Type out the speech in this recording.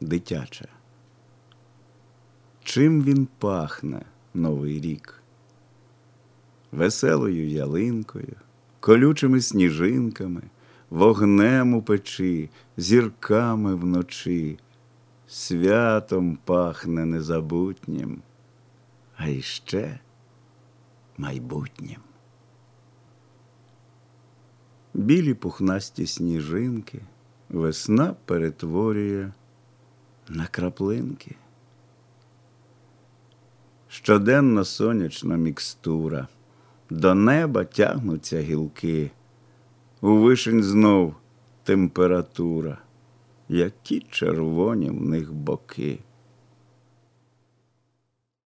дитяче. Чим він пахне новий рік? Веселою ялинкою, колючими сніжинками, вогнем у печі, зірками вночі, святом пахне незабутнім, а іще майбутнім. Білі пухнасті сніжинки весна перетворює на краплинки. Щоденна сонячна мікстура, до неба тягнуться гілки, у вишень знов температура, які червоні в них боки.